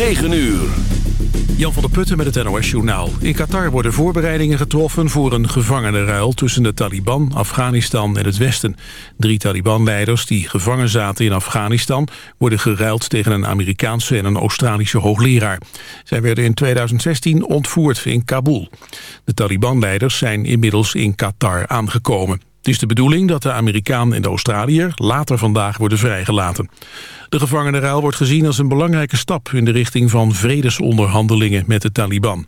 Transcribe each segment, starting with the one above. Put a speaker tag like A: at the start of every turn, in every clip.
A: 9 uur.
B: Jan van der Putten met het NOS-journaal. In Qatar worden voorbereidingen getroffen voor een gevangenenruil... tussen de Taliban, Afghanistan en het Westen. Drie Taliban-leiders die gevangen zaten in Afghanistan... worden geruild tegen een Amerikaanse en een Australische hoogleraar. Zij werden in 2016 ontvoerd in Kabul. De Taliban-leiders zijn inmiddels in Qatar aangekomen. Is de bedoeling dat de Amerikaan en de Australiër later vandaag worden vrijgelaten. De gevangenenruil wordt gezien als een belangrijke stap in de richting van vredesonderhandelingen met de Taliban.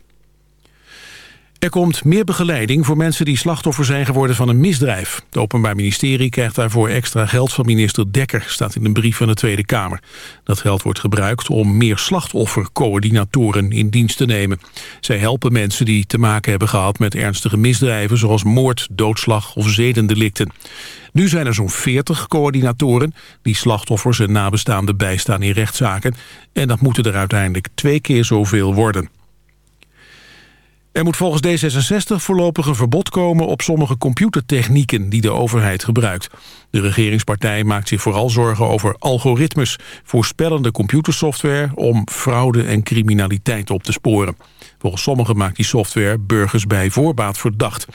B: Er komt meer begeleiding voor mensen die slachtoffer zijn geworden van een misdrijf. Het Openbaar Ministerie krijgt daarvoor extra geld van minister Dekker, staat in een brief van de Tweede Kamer. Dat geld wordt gebruikt om meer slachtoffercoördinatoren in dienst te nemen. Zij helpen mensen die te maken hebben gehad met ernstige misdrijven zoals moord, doodslag of zedendelicten. Nu zijn er zo'n 40 coördinatoren die slachtoffers en nabestaanden bijstaan in rechtszaken. En dat moeten er uiteindelijk twee keer zoveel worden. Er moet volgens D66 voorlopig een verbod komen op sommige computertechnieken die de overheid gebruikt. De regeringspartij maakt zich vooral zorgen over algoritmes, voorspellende computersoftware om fraude en criminaliteit op te sporen. Volgens sommigen maakt die software burgers bij voorbaat verdacht.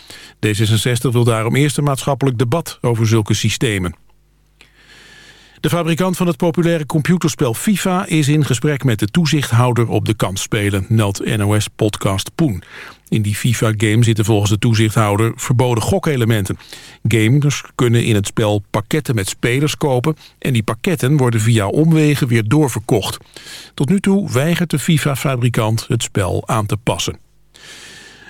B: D66 wil daarom eerst een maatschappelijk debat over zulke systemen. De fabrikant van het populaire computerspel FIFA is in gesprek met de toezichthouder op de kansspelen, meldt NOS-podcast Poen. In die FIFA-game zitten volgens de toezichthouder verboden gokelementen. Gamers kunnen in het spel pakketten met spelers kopen... en die pakketten worden via omwegen weer doorverkocht. Tot nu toe weigert de FIFA-fabrikant het spel aan te passen.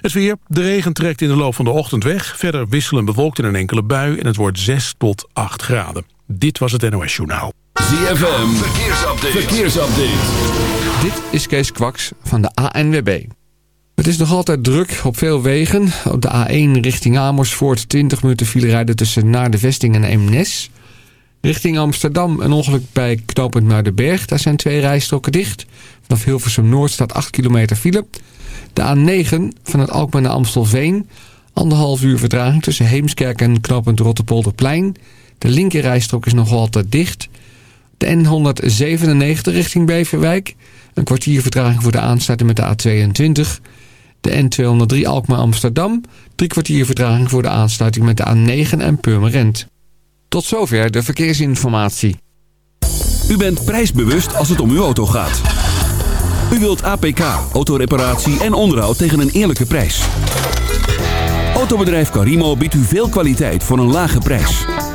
B: Het weer. De regen trekt in de loop van de ochtend weg. Verder wisselen bewolkt in een enkele bui en het wordt 6 tot 8 graden. Dit was het NOS Journaal.
A: ZFM, verkeersupdate. verkeersupdate.
C: Dit is Kees Kwaks van de ANWB. Het is nog altijd druk op veel wegen. Op de A1 richting Amersfoort 20 minuten file rijden tussen naar de vesting en Eemnes. Richting Amsterdam een ongeluk bij knooppunt Muidenberg. Daar zijn twee rijstroken dicht. Vanaf Hilversum Noord staat 8 kilometer file. De A9 van het Alkmaar naar Amstelveen. Anderhalf uur vertraging tussen Heemskerk en knooppunt Rotterpolderplein. De linkerrijstrook is nog altijd dicht. De N197 richting Beverwijk. Een kwartier vertraging voor de aansluiting met de A22. De N203 Alkmaar-Amsterdam. Drie kwartier vertraging voor de aansluiting met de A9 en Purmerend. Tot zover de verkeersinformatie.
A: U bent prijsbewust als het om uw auto gaat. U wilt APK, autoreparatie en onderhoud tegen een eerlijke prijs. Autobedrijf Carimo biedt u veel kwaliteit voor een lage prijs.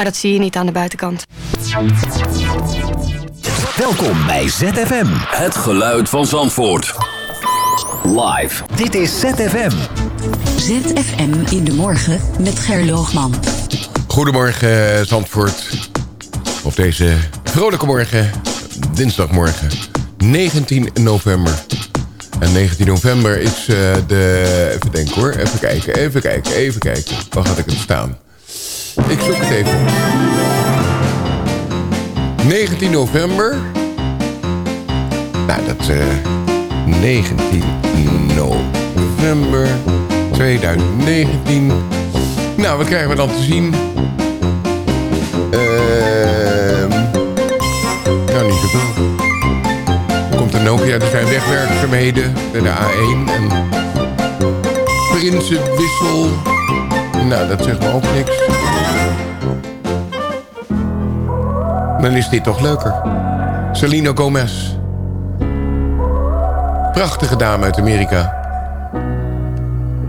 D: Maar dat zie je niet aan de buitenkant.
E: Welkom bij ZFM.
A: Het geluid van Zandvoort. Live.
E: Dit is ZFM.
F: ZFM in de morgen met Gerloogman.
G: Goedemorgen Zandvoort. Op deze vrolijke morgen, dinsdagmorgen, 19 november. En 19 november is uh, de... Even denken hoor, even kijken, even kijken, even kijken. Waar had ik het staan? Ik zoek het even. 19 november. Nou, dat uh, 19 november 2019. Nou, wat krijgen we dan te zien? Ehm nou, niet zoveel. Er komt van Nokia. Er zijn wegwerkzaamheden bij de A1 en Prinsenwissel. Nou, dat zegt me ook niks. Dan is dit toch leuker. Selena Gomez. Prachtige dame uit Amerika.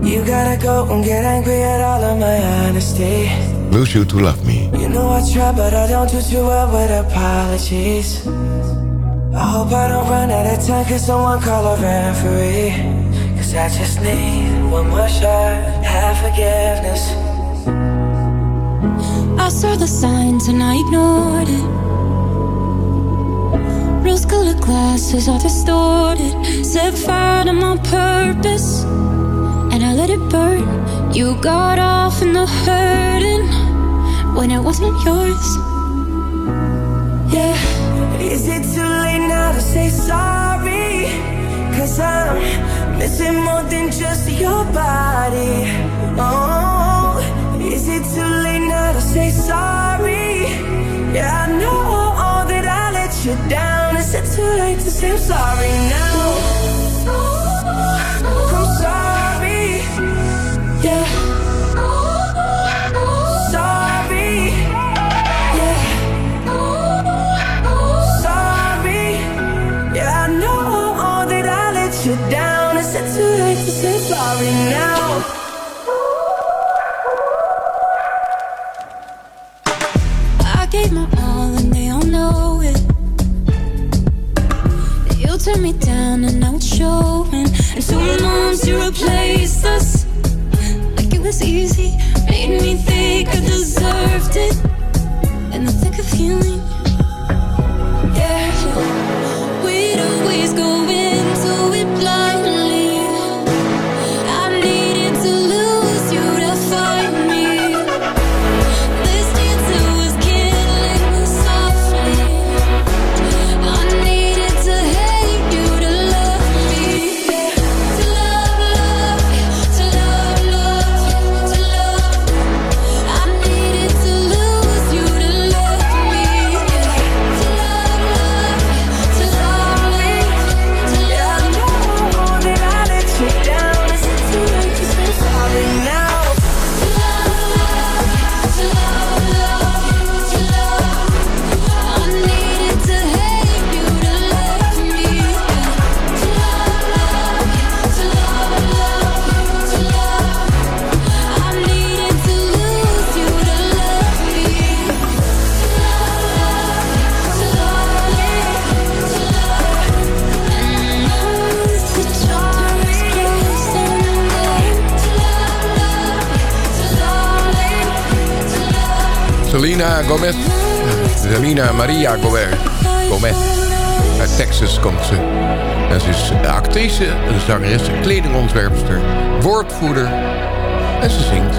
H: You gotta go and get angry at all of my honesty.
G: Lose you to love me.
H: You know I try, but I don't do too well with apologies. I hope I don't run out of time, cause someone call a referee. Cause I just need one more shot, have forgiveness.
I: Saw the signs and I ignored it. Rose colored glasses are distorted. Set fire to my purpose, and I let it burn. You got off in the hurting when it wasn't yours.
H: Yeah, is it too late now to say sorry? Cause I'm missing more than just your body. Oh, is it too late to say sorry? Yeah, I know all that I let you down. Is it too late to say I'm sorry now?
I: And two months you replaced us like it was easy. Made me think I deserved it.
G: Gomez. Selena Maria Gomez. Gomez. Uit Texas komt ze. En ze is actrice, een zangeres, kledingontwerpster, woordvoerder. En ze zingt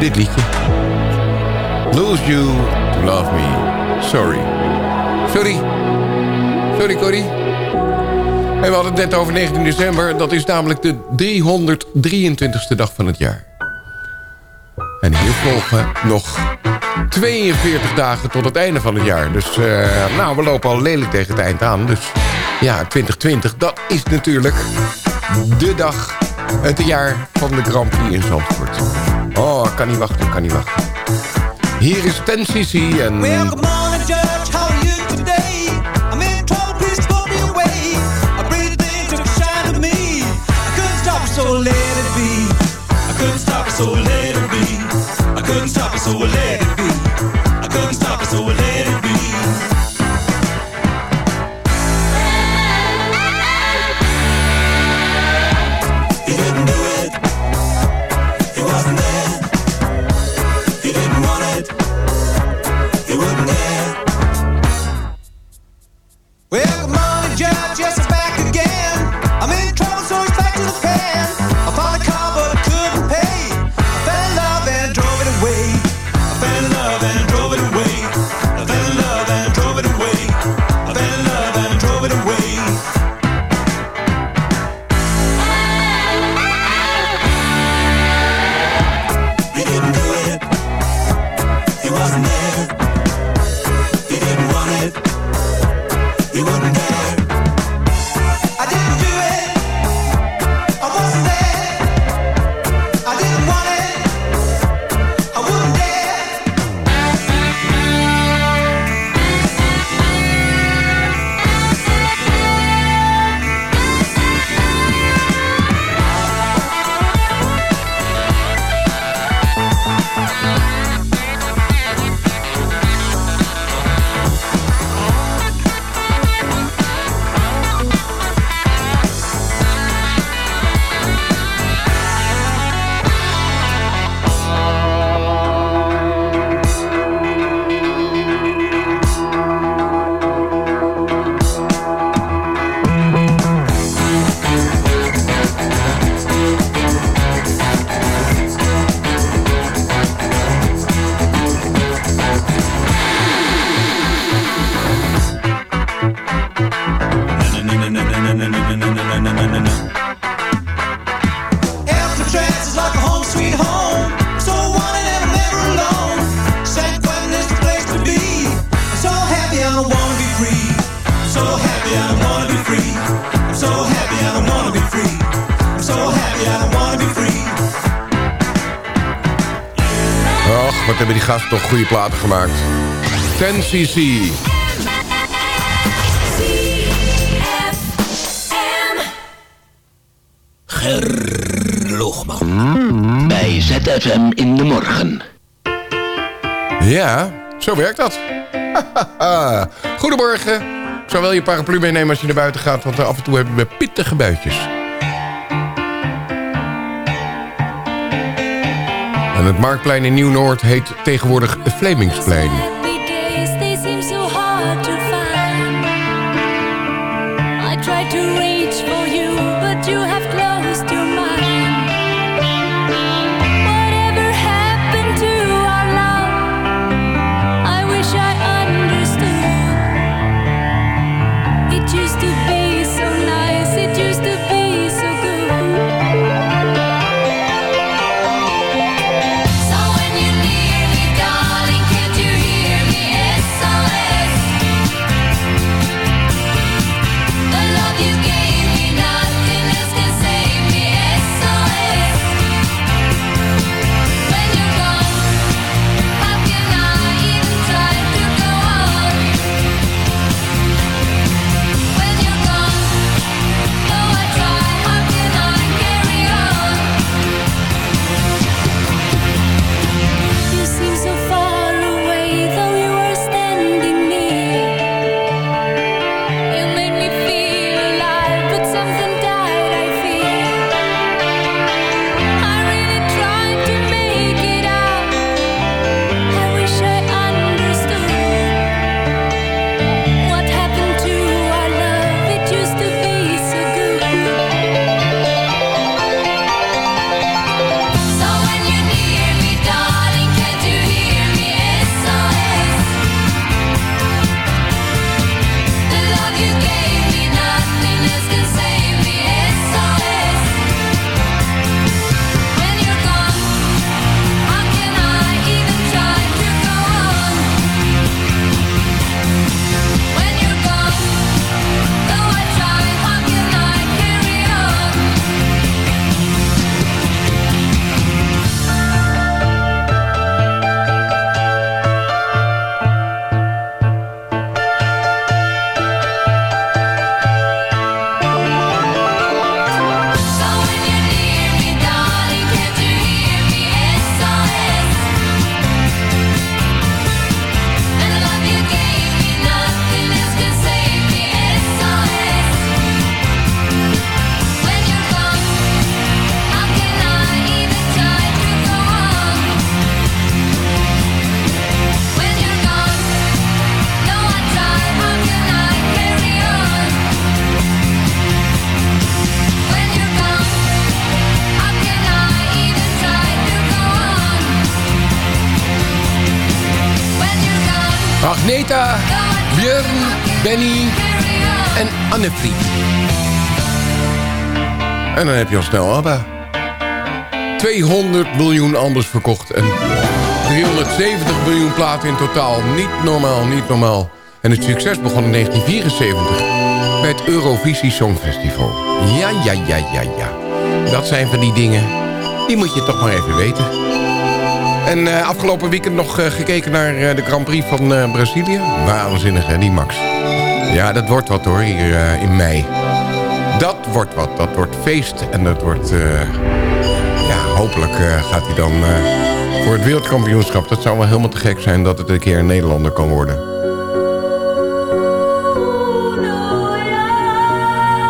G: dit liedje. Lose you to love me. Sorry. Sorry. Sorry, Corrie. En we hadden het net over 19 december. Dat is namelijk de 323ste dag van het jaar. En hier volgen nog 42 dagen tot het einde van het jaar. Dus eh, nou, we lopen al lelijk tegen het eind aan. Dus ja, 2020, dat is natuurlijk de dag, het jaar van de Grand Prix in Zandvoort. Oh, ik kan niet wachten, ik kan niet wachten. Hier is Ten CC en...
J: So let be. I couldn't stop so couldn't stop it, so let it be. I couldn't stop it, so let it be.
I: Hebben die gasten toch goede platen gemaakt. 10cc.
G: Gerloogman. Bij ZFM in de morgen.
I: Ja, zo werkt dat. Goedemorgen. Ik zou wel je paraplu meenemen als je naar buiten gaat... want af en toe hebben we pittige buitjes. En het Marktplein in Nieuw-Noord heet tegenwoordig Vlemingsplein. Heb je al snel ABBA. 200 miljoen anders verkocht en 370 miljoen platen in totaal. Niet normaal, niet normaal. En het succes begon in 1974 bij het Eurovisie Songfestival. Ja, ja, ja, ja, ja. Dat zijn van die dingen, die moet je toch maar even weten. En uh, afgelopen weekend nog uh, gekeken naar uh, de Grand Prix van Brazilië. Waanzinnig, hè, die Max. Ja, dat wordt wat hoor, hier in mei. Dat wordt wat. Dat wordt feest. En dat wordt... ja, hopelijk gaat hij dan voor het wereldkampioenschap. Dat zou wel helemaal te gek zijn dat het een keer een Nederlander kan worden.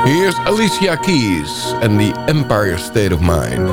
I: Hier is Alicia Keys en The Empire State of Mind.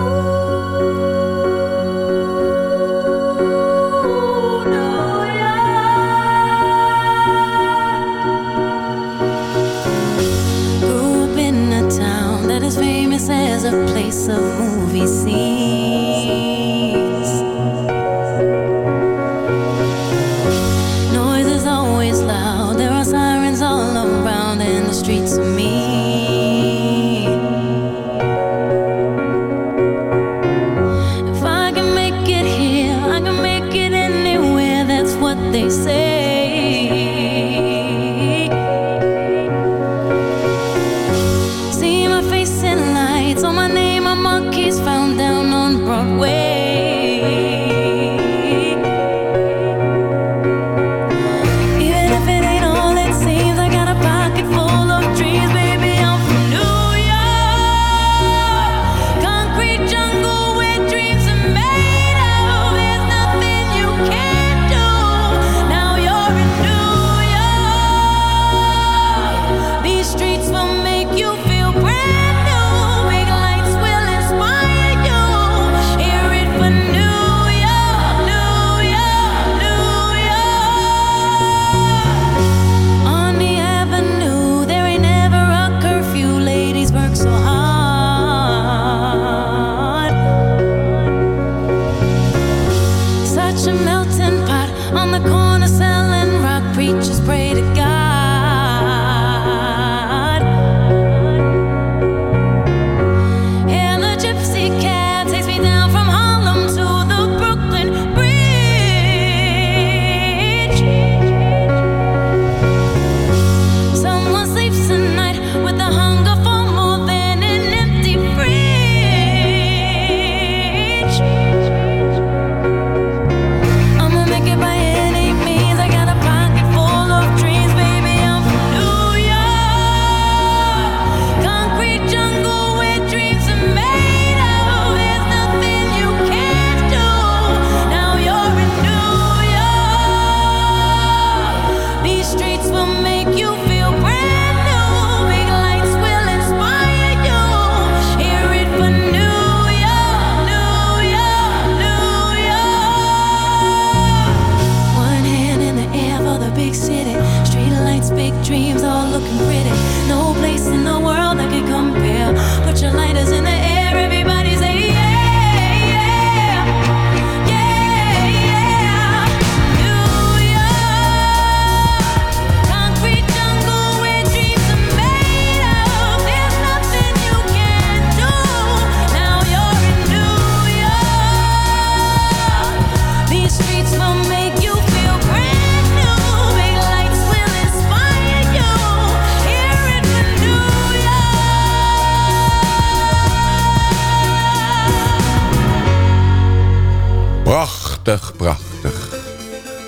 G: prachtig, prachtig.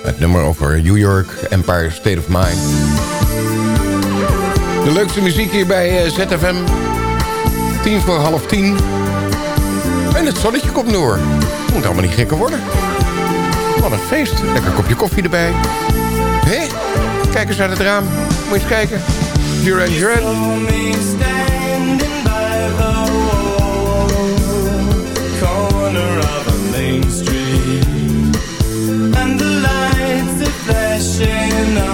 G: Het nummer over New York, Empire State of Mind. De leukste muziek hier bij eh, ZFM. Tien voor half tien. En het zonnetje komt door. Moet allemaal niet gekker worden. Wat een feest. Lekker kopje koffie erbij. Hé? Kijk eens naar het raam. Moet je eens kijken. Duran Duran.
J: Corner of a street flashing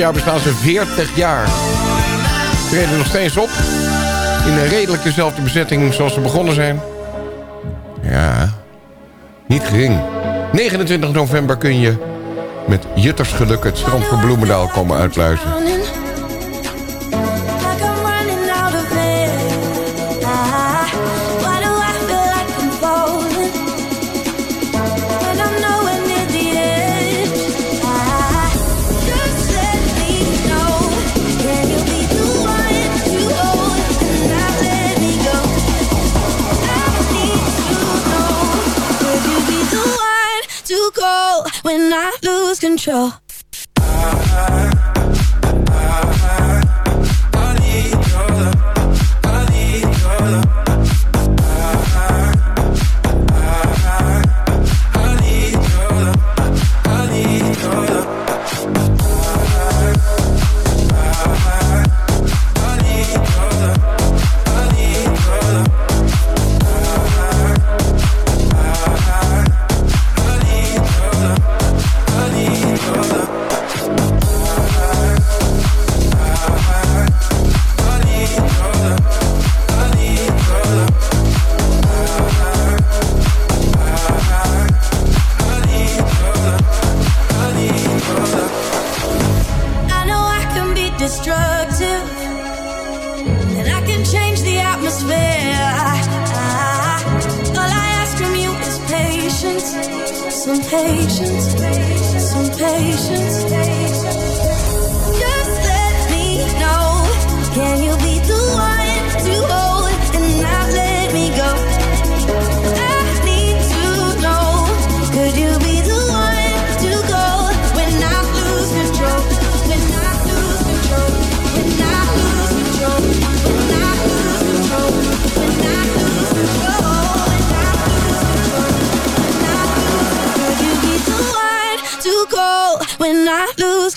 G: jaar bestaan ze 40 jaar. Ze treden nog steeds op. In een redelijk dezelfde bezetting zoals ze begonnen zijn. Ja, niet gering. 29 november kun je met Juttersgeluk het strand van Bloemendaal komen uitluizen.
J: control.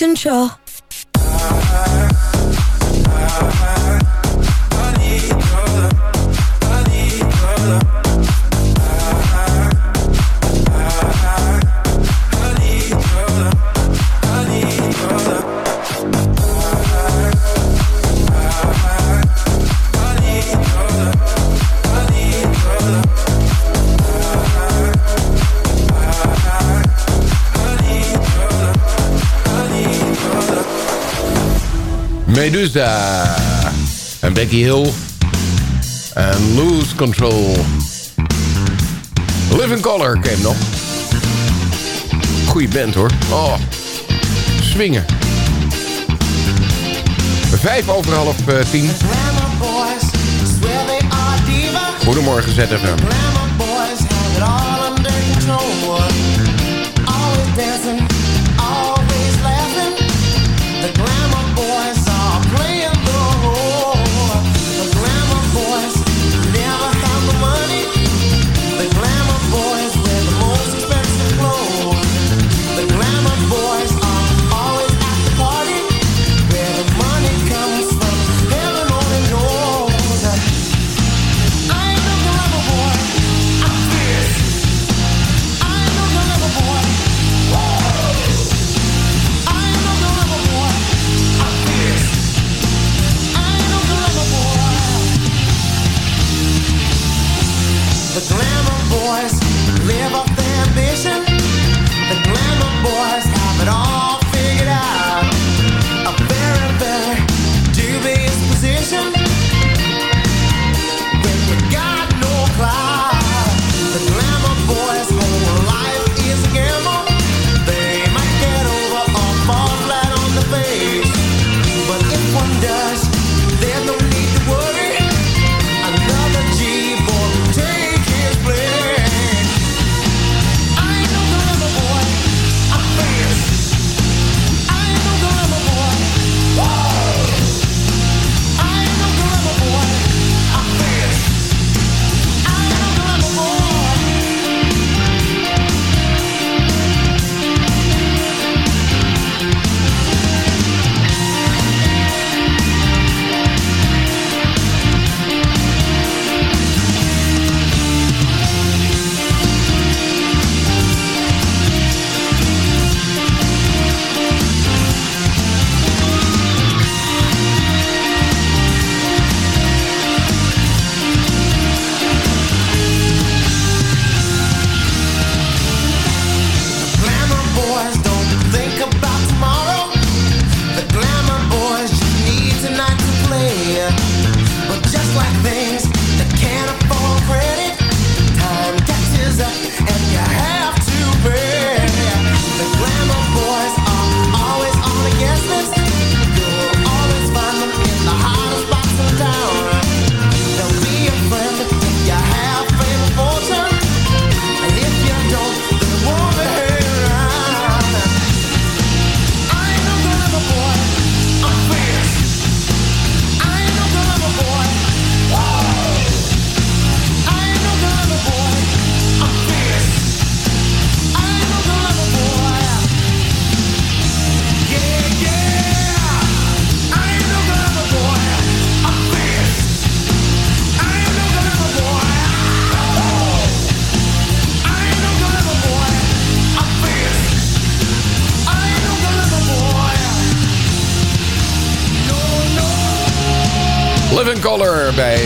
I: control.
G: Medusa. En Becky Hill. En Lose Control. Living Color came nog. Goeie band hoor. Oh, swingen. Vijf over half uh, tien. Goedemorgen ZFM.
K: the.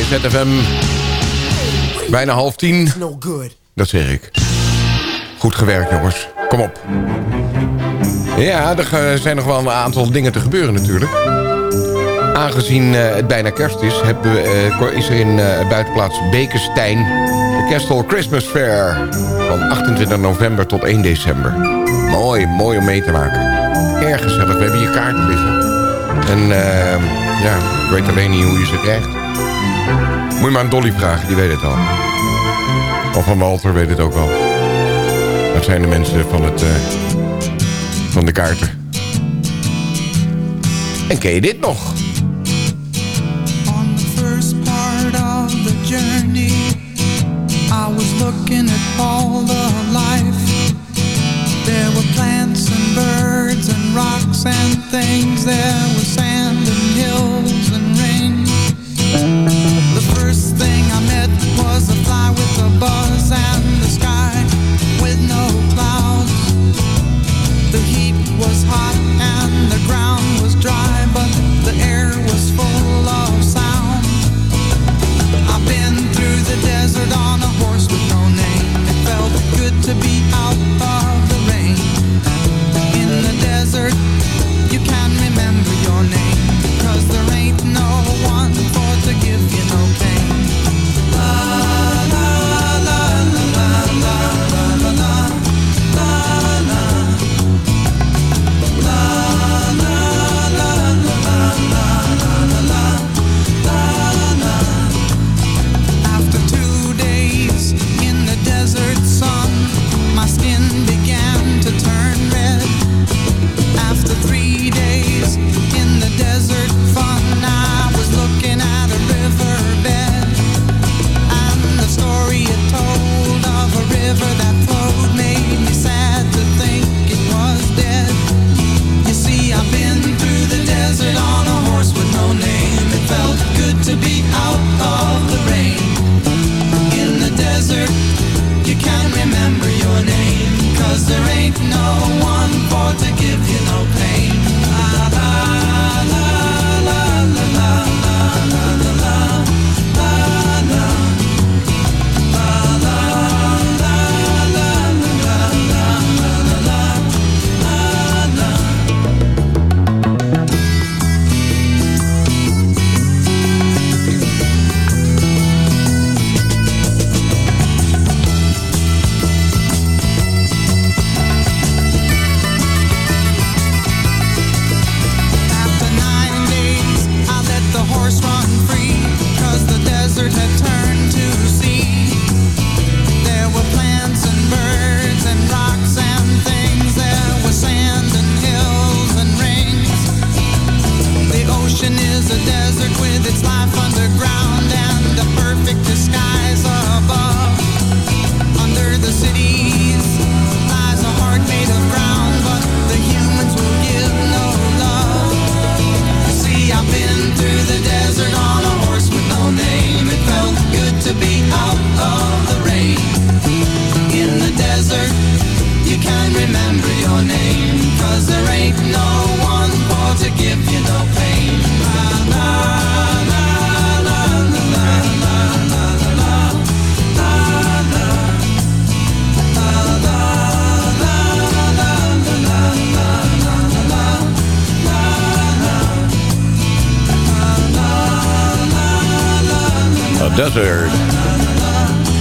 G: ZFM. Bijna half tien. Dat zeg ik. Goed gewerkt, jongens. Kom op. Ja, er zijn nog wel een aantal dingen te gebeuren natuurlijk. Aangezien eh, het bijna kerst is, we, eh, is er in eh, buitenplaats Bekenstein... de Castle Christmas Fair van 28 november tot 1 december. Mooi, mooi om mee te maken. Erg gezellig, we hebben hier kaarten liggen. En eh, ja, ik weet alleen niet hoe je ze krijgt. Moet je maar aan Dolly vragen, die weet het al. Of van Walter weet het ook al. Dat zijn de mensen van, het, eh, van de kaarten. En ken je dit nog?
L: first part of the journey I was looking at all the life rocks and things There was sand and hills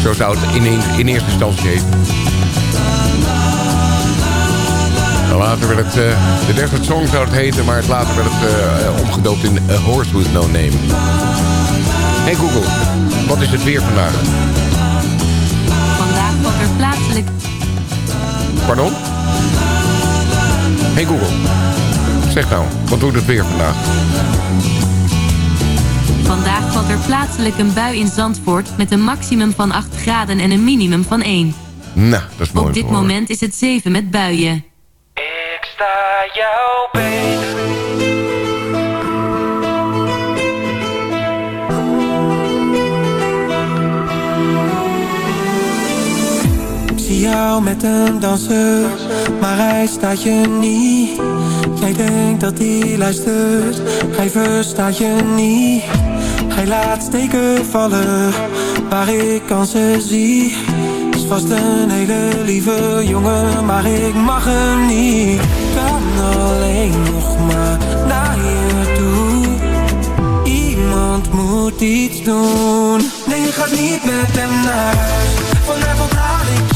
G: Zo zou het in, in eerste instantie heten. En Later werd het, eh, de Desert Song zou het heten, maar het later werd het eh, omgedoopt in A Horse With No Name. Hey Google, wat is het weer vandaag?
M: Vandaag wat er plaatselijk
G: Pardon? Hey Google, zeg nou, wat doet het weer vandaag?
M: Vandaag valt er plaatselijk een bui in Zandvoort met een maximum van 8 graden en een minimum van 1.
G: Nou, dat is mooi
M: Op dit
G: horen.
M: moment is het 7 met buien.
J: Ik sta jou beter.
L: Ik zie jou met een danser, maar hij staat je niet. Jij denkt dat hij luistert, hij verstaat je niet. Hij laat steken vallen, waar ik kansen zie. Is vast een hele lieve jongen, maar ik mag hem niet. Kan alleen nog maar naar je toe.
J: Iemand moet iets doen Nee, je gaat niet met hem naar huis Vanavond haal ik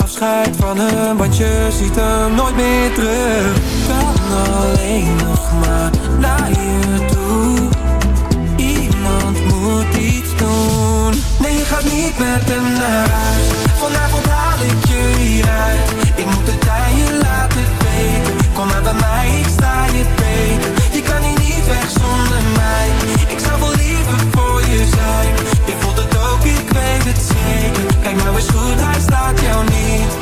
J: afscheid van hem Want je ziet hem nooit meer terug. Kan alleen nog maar naar je toe. Iemand moet iets doen. Nee, je gaat niet met hem naar huis. Vanavond haal ik je hieruit. Ik moet het aan je laten weten. Kom maar bij mij, ik sta je beter. Je kan hier niet weg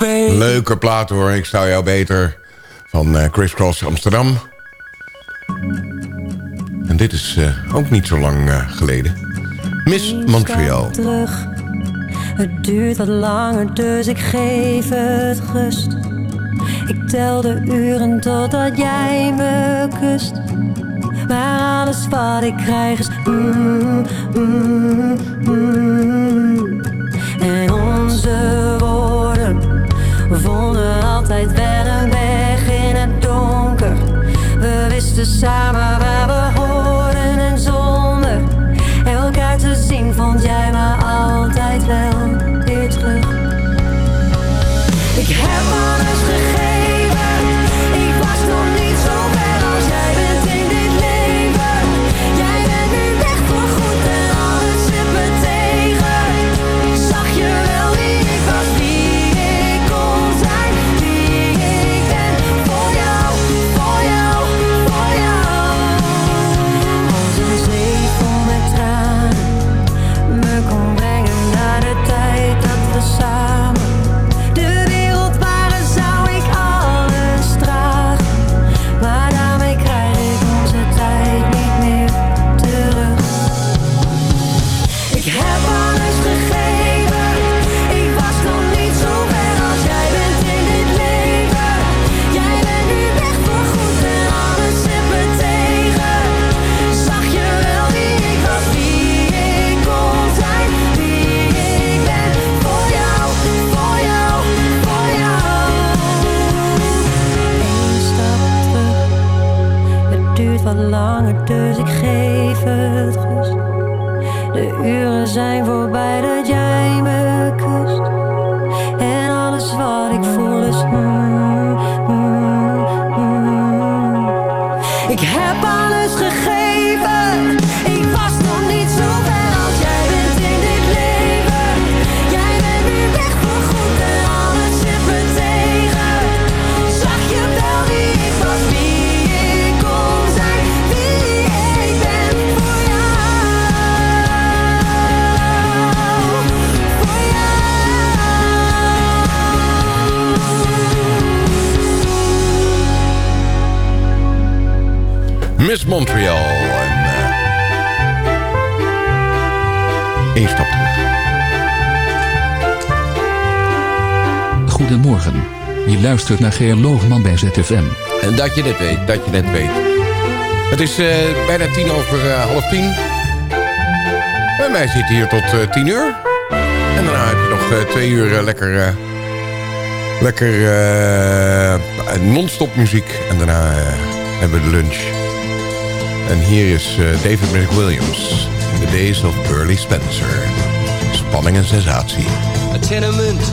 J: beter
G: Leuke plaat hoor, ik zou jou beter. Van eh, Chris Cross Amsterdam. En dit is eh, ook niet zo lang eh, geleden. Miss Montreal.
N: terug. Het duurt wat langer, dus ik geef het rust. Ik tel de uren totdat jij me kust. Maar alles wat ik krijg is mm, mm, mm. En onze vonden altijd wel een weg in het donker. We wisten samen waar we
O: luistert naar Geer Loogman bij ZFM.
G: En dat je dit weet, dat je dit weet. Het is eh, bijna tien over eh, half tien. Bij mij zit hier tot eh, tien uur. En daarna heb je nog eh, twee uur lekker... eh, lekker eh, non-stop muziek. En daarna eh, hebben we de lunch. En hier is David McWilliams. In the Days of Burley Spencer. Spanning en sensatie.
P: A tenement,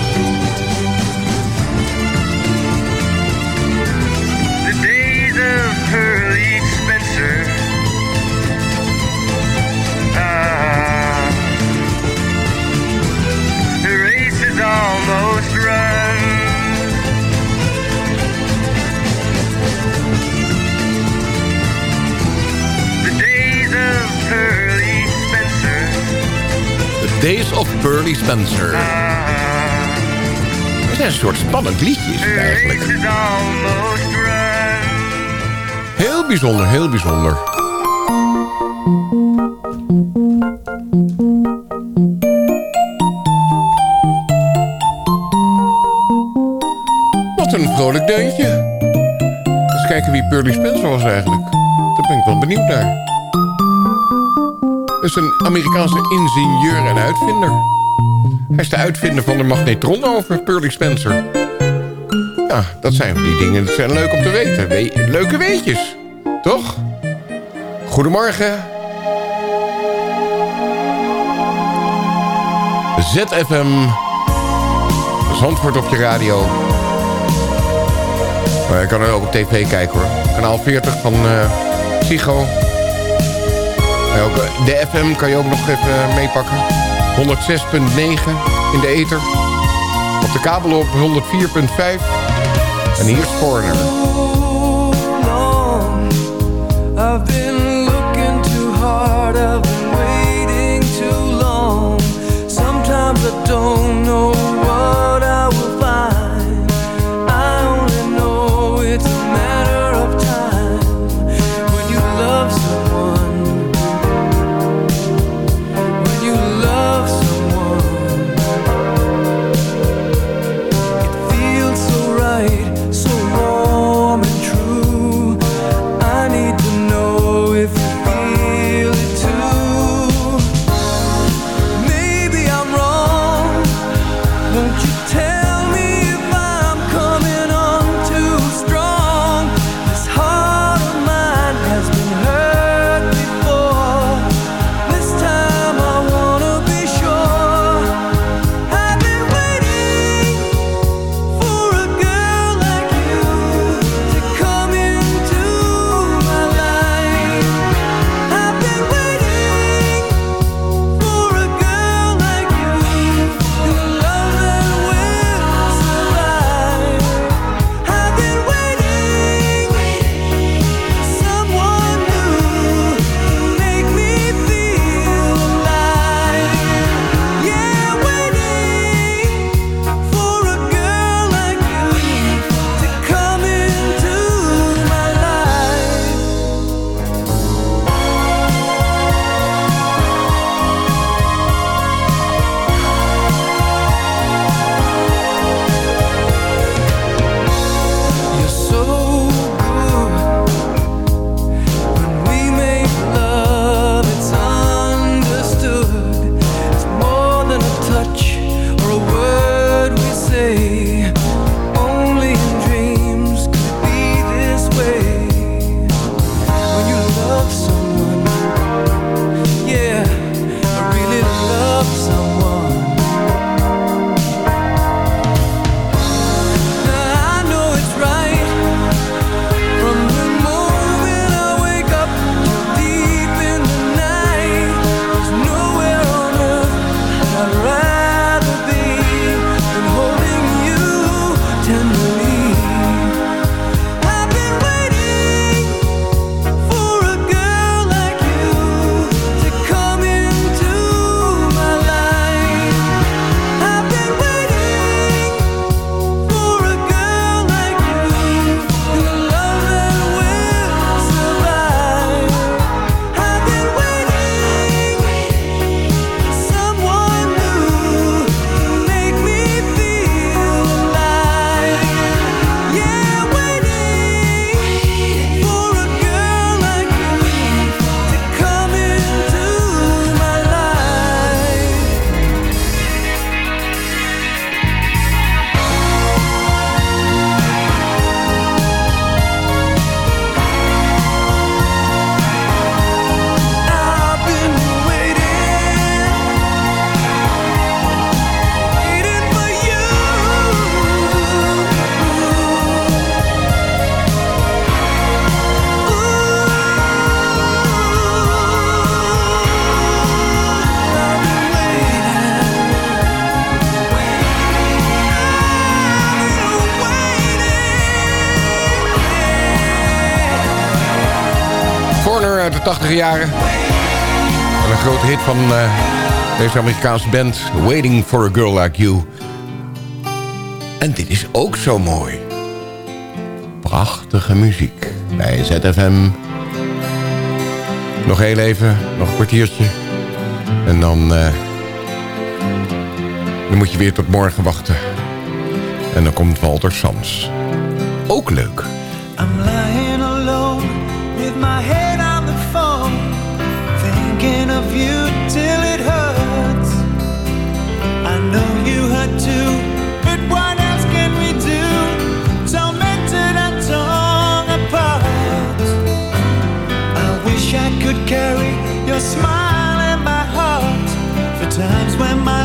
Q: Of
G: Burley Spencer. Het is een soort spannend liedje is het eigenlijk. Heel bijzonder, heel bijzonder. Wat een vrolijk deuntje. Eens kijken wie Pearly Spencer was eigenlijk. Daar ben ik wel benieuwd naar. Dat is een Amerikaanse ingenieur en uitvinder. Hij is de uitvinder van de magnetron over Pearly Spencer. Ja, dat zijn die dingen, dat zijn leuk om te weten. We- leuke weetjes, toch? Goedemorgen. ZFM. Zandvoort op je radio. Maar je kan er ook op tv kijken hoor. Kanaal 40 van eh Psycho. De FM kan je ook nog even meepakken. 106.9 in de ether. Op de kabel op 104.5. En hier is Foreigner.
J: I've been looking too hard, I've been waiting too long. Sometimes I don't know
G: 80 jaren. En een grote hit van eh, deze Amerikaanse band... Waiting for a Girl Like You. En dit is ook zo mooi. Prachtige muziek bij ZFM. Nog heel even, nog een kwartiertje. En dan, eh, dan moet je weer tot morgen wachten. En dan komt Walter Sans. Ook leuk.
R: I'm lying alone with my head thinking of you till it hurts. I know you hurt too, but what else can we do? And torn apart. I wish I could carry your smile in my heart for times when my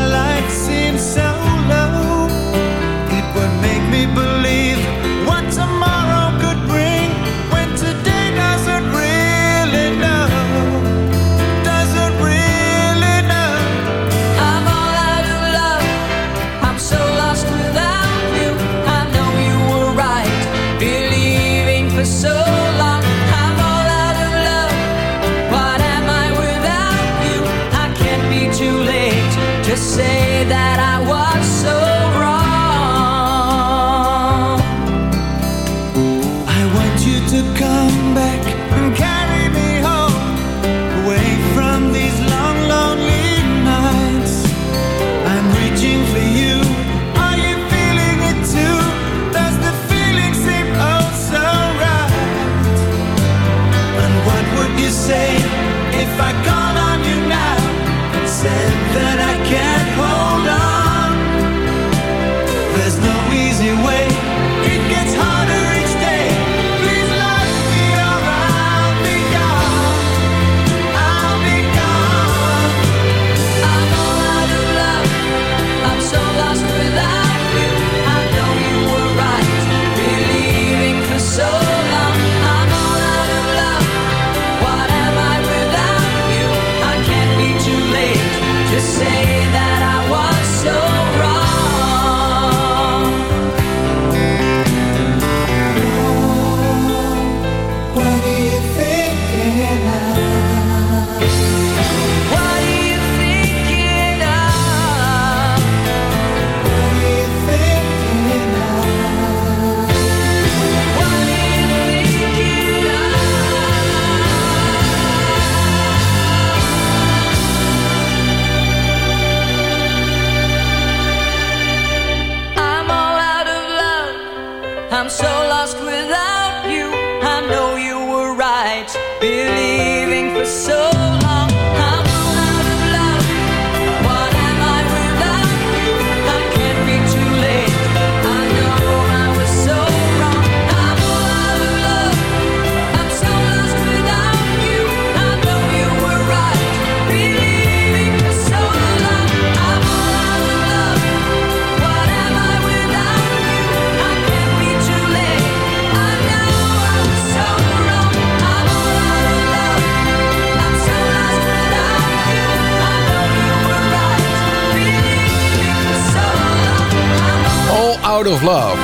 I: Love.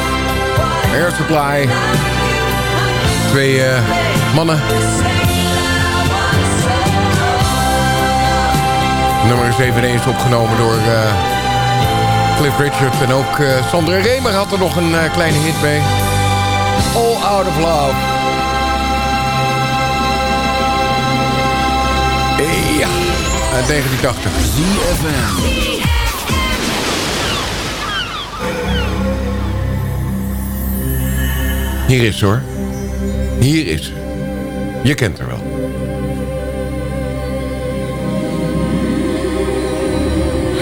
G: Air Supply. Twee eh, mannen. Nummer is eveneens opgenomen door eh, Cliff Richard. En ook eh, Sandra Remer had er nog een kleine hit mee. All Out of Love. Ja, uit 1980.
A: ZFM.
G: Hier is ze hoor. Hier is ze. Je kent haar wel.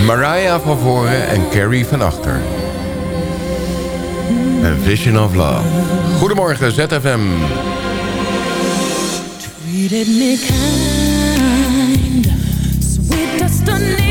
G: Mariah van voren en Carrie van achter. A Vision of Love. Goedemorgen, ZFM.
I: Treated sweet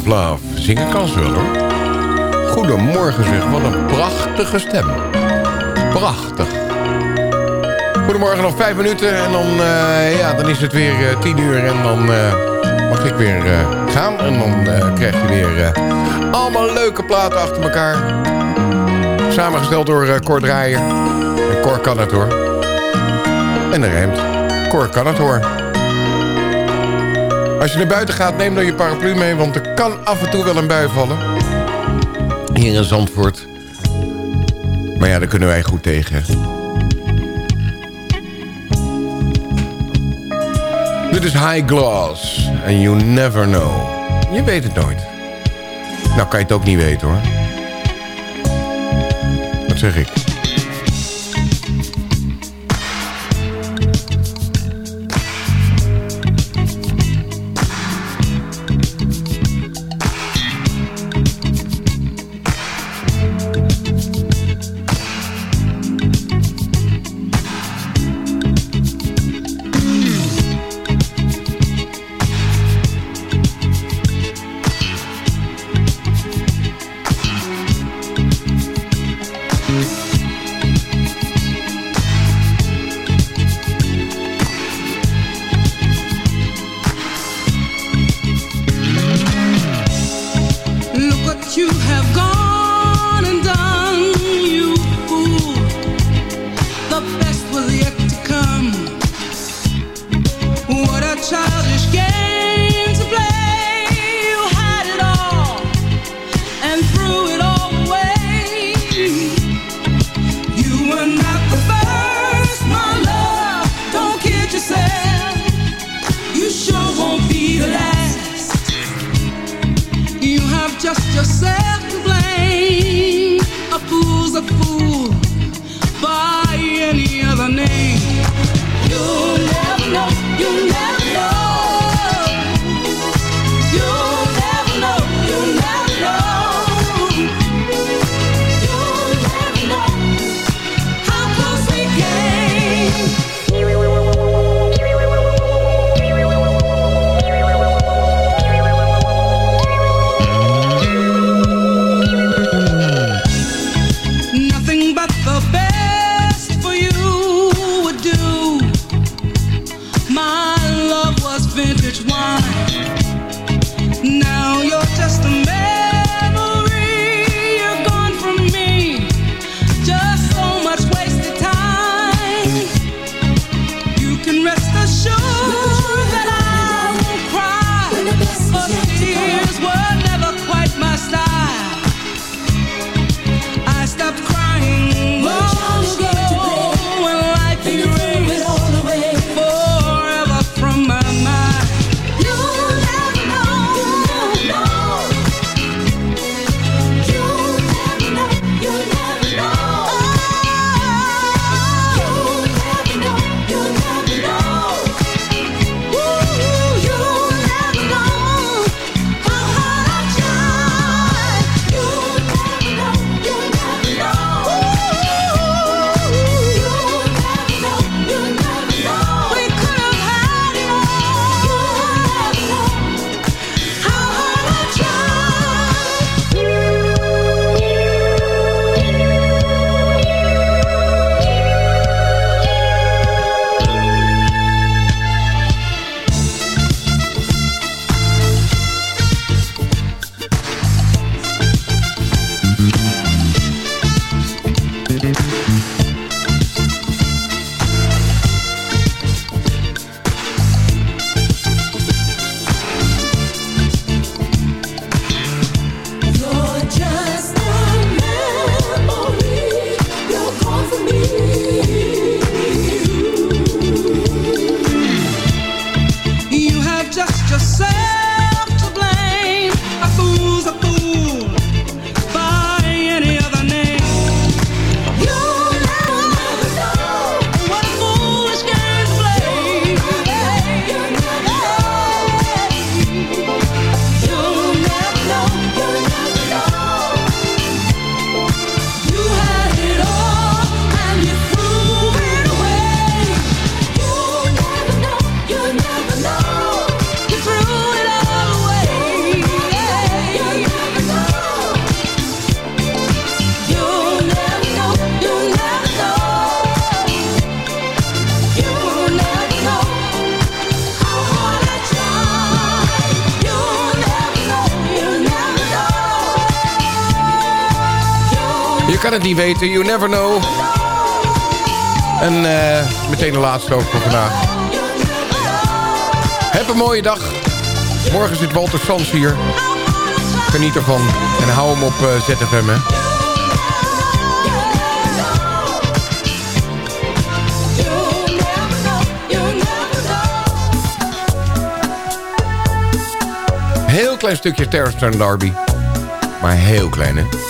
I: Of Love.
G: Zingen kan wel hoor. Goedemorgen zeg, wat een prachtige stem. Prachtig. Goedemorgen, nog vijf minuten en dan, eh, ja, dan is het weer eh, tien uur en dan eh, mag ik weer gaan. En dan krijg je weer allemaal leuke platen achter elkaar. Samengesteld door Cor Draaier. En Cor kan het hoor. En de rijmt. Cor kan het hoor. Als je naar buiten gaat, neem dan je paraplu mee... want er kan af en toe wel een bui vallen. Hier in Zandvoort. Maar ja, daar kunnen wij goed tegen. Dit is High Gloss. And you never know. Je weet het nooit. Nou kan je het ook niet weten hoor. Wat zeg ik? Weten, you never know. En eh, meteen de laatste ook voor vandaag. Heb een mooie dag. Morgen zit Walter Sans hier. Geniet ervan. En hou hem op eh, ZFM, hè. Heel klein stukje Terror Derby. Maar heel klein, hè.